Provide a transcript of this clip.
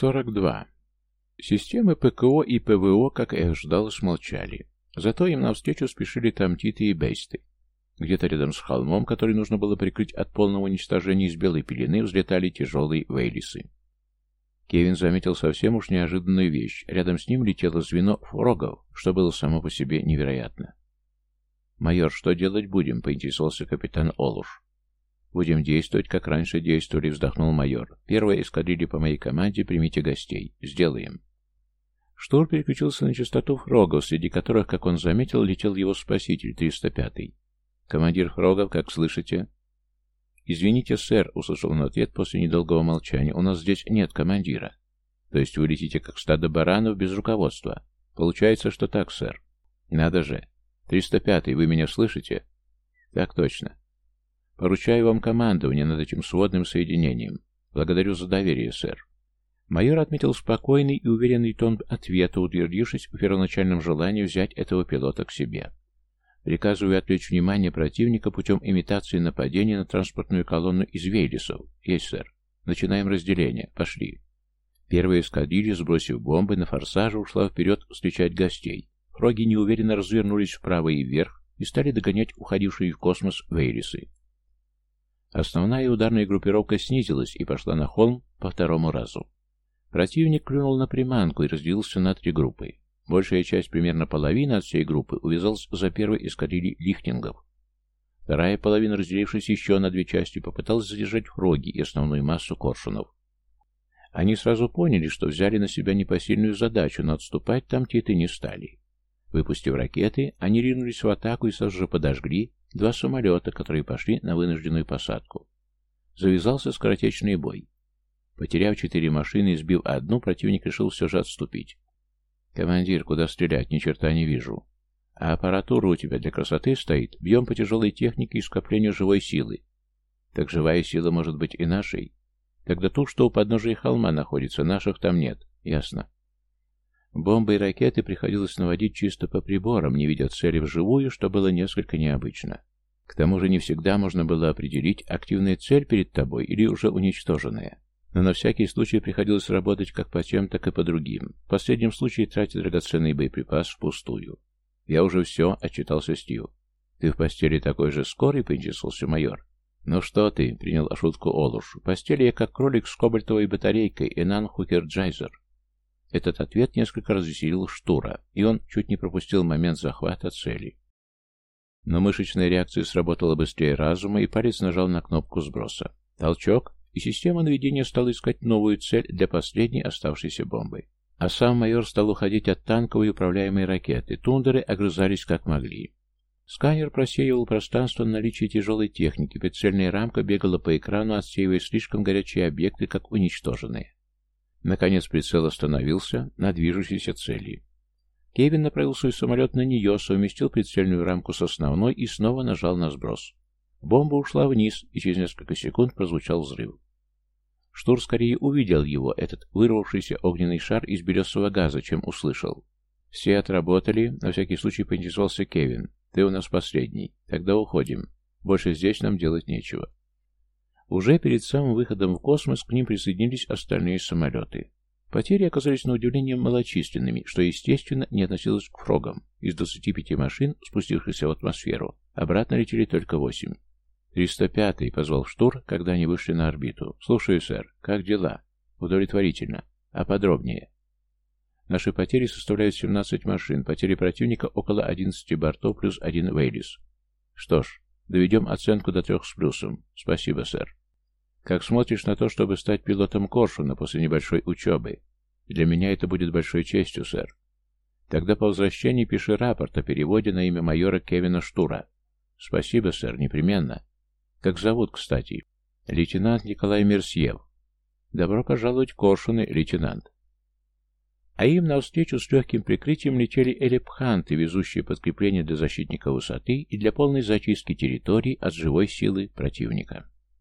42. Системы ПКО и ПВО, как и ожидалось, молчали. Зато им навстречу спешили тамтиты и бейсты. Где-то рядом с холмом, который нужно было прикрыть от полного уничтожения из белой пелены, взлетали тяжелые вейлисы. Кевин заметил совсем уж неожиданную вещь. Рядом с ним летело звено фрогов, что было само по себе невероятно. «Майор, что делать будем?» — поинтересовался капитан Олуш. «Будем действовать, как раньше действовали», — вздохнул майор. «Первая эскадрилья по моей команде, примите гостей. Сделаем». Штур переключился на частоту фрогов, среди которых, как он заметил, летел его спаситель, 305-й. «Командир фрогов, как слышите?» «Извините, сэр», — услышал он ответ после недолгого молчания, — «у нас здесь нет командира». «То есть вы летите, как стадо баранов, без руководства?» «Получается, что так, сэр». «Надо же. 305-й, вы меня слышите?» «Так точно. Поручаю вам командование над этим сводным соединением. Благодарю за доверие, сэр. Майор отметил спокойный и уверенный тон ответа, утвердившись в первоначальном желании взять этого пилота к себе. Приказываю отвлечь внимание противника путем имитации нападения на транспортную колонну из Вейлисов. Есть, сэр. Начинаем разделение. Пошли. Первая эскадрилья, сбросив бомбы, на форсаже ушла вперед встречать гостей. Фроги неуверенно развернулись вправо и вверх и стали догонять уходившие в космос Вейлисы. Основная ударная группировка снизилась и пошла на холм по второму разу. Противник клюнул на приманку и разделился на три группы. Большая часть, примерно половина от всей группы, увязалась за первой эскадрильей лихтингов. Вторая половина, разделившись еще на две части, попыталась задержать фроги и основную массу коршунов. Они сразу поняли, что взяли на себя непосильную задачу, но отступать там титы не стали. Выпустив ракеты, они ринулись в атаку и сразу же подожгли Два самолета, которые пошли на вынужденную посадку. Завязался скоротечный бой. Потеряв четыре машины и сбив одну, противник решил все же отступить. «Командир, куда стрелять? Ни черта не вижу. А аппаратура у тебя для красоты стоит. Бьем по тяжелой технике и скоплению живой силы. Так живая сила может быть и нашей. Тогда ту, что у подножия холма находится, наших там нет. Ясно. Бомбы и ракеты приходилось наводить чисто по приборам, не видя цели вживую, что было несколько необычно. К тому же не всегда можно было определить, активная цель перед тобой или уже уничтоженная. Но на всякий случай приходилось работать как по тем, так и по другим. В последнем случае тратить драгоценный боеприпас впустую. «Я уже все», — отчитался Стив. «Ты в постели такой же скорый?» — поинтересовался майор. «Ну что ты?» — принял шутку Олуш. «В постели я как кролик с кобальтовой батарейкой, Энан Хукер Джайзер». Этот ответ несколько развеселил Штура, и он чуть не пропустил момент захвата цели. Но мышечная реакция сработала быстрее разума, и палец нажал на кнопку сброса. Толчок, и система наведения стала искать новую цель для последней оставшейся бомбы. А сам майор стал уходить от танковой управляемой ракеты. Тундеры огрызались как могли. Сканер просеивал пространство на наличие тяжелой техники, прицельная рамка бегала по экрану, отсеивая слишком горячие объекты, как уничтоженные. Наконец прицел остановился на движущейся цели. Кевин направил свой самолет на нее, совместил прицельную рамку с основной и снова нажал на сброс. Бомба ушла вниз, и через несколько секунд прозвучал взрыв. Штур скорее увидел его, этот вырвавшийся огненный шар из белесого газа, чем услышал. «Все отработали», — на всякий случай поинтересовался Кевин. «Ты у нас последний. Тогда уходим. Больше здесь нам делать нечего». Уже перед самым выходом в космос к ним присоединились остальные самолеты. Потери оказались на удивление малочисленными, что, естественно, не относилось к фрогам. Из 25 машин, спустившихся в атмосферу, обратно летели только 8. «305-й», — позвал Штур, когда они вышли на орбиту. «Слушаю, сэр. Как дела?» «Удовлетворительно. А подробнее?» «Наши потери составляют 17 машин, потери противника около 11 бортов плюс один Вейлис. Что ж, доведем оценку до трех с плюсом. Спасибо, сэр». Как смотришь на то, чтобы стать пилотом Коршуна после небольшой учебы? Для меня это будет большой честью, сэр. Тогда по возвращении пиши рапорт о переводе на имя майора Кевина Штура. Спасибо, сэр, непременно. Как зовут, кстати? Лейтенант Николай Мерсьев. Добро пожаловать Коршуны, лейтенант. А им навстречу с легким прикрытием летели элепханты, везущие подкрепление для защитника высоты и для полной зачистки территорий от живой силы противника.